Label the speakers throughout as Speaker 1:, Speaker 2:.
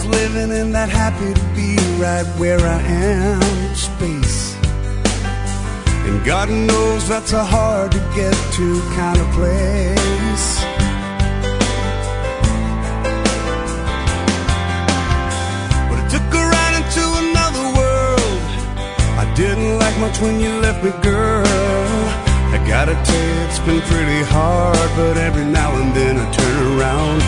Speaker 1: living and that happy to be right where I am. Space. And God knows that's a hard to get to kind of place. But it took her right into another world. I didn't like much when you left me, girl. I gotta tell you, it's been pretty hard, but every now and then I turn around,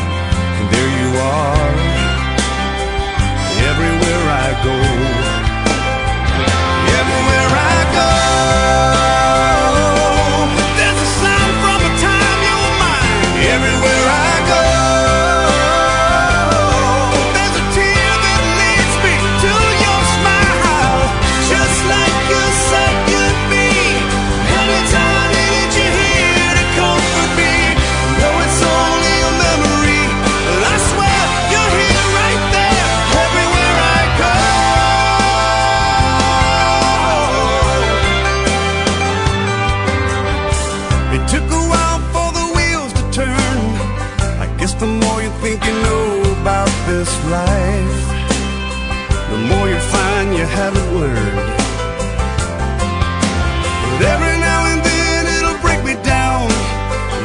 Speaker 1: you think you know about this life, the more you find you haven't learned. But every now and then it'll break me down,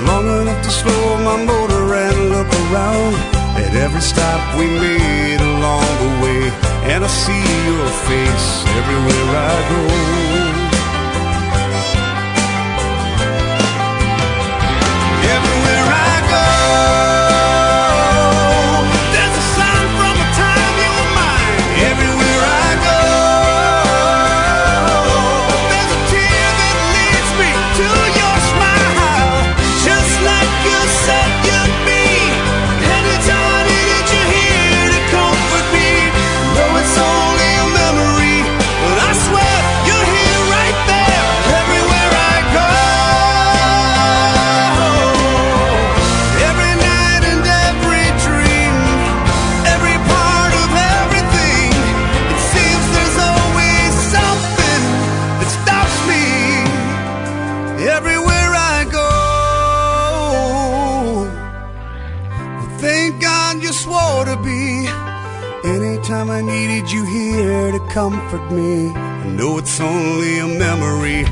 Speaker 1: long enough to slow my motor and look around at every stop we made along the way. And I see your face everywhere I go. Anytime I needed you here to comfort me, I know it's only a memory.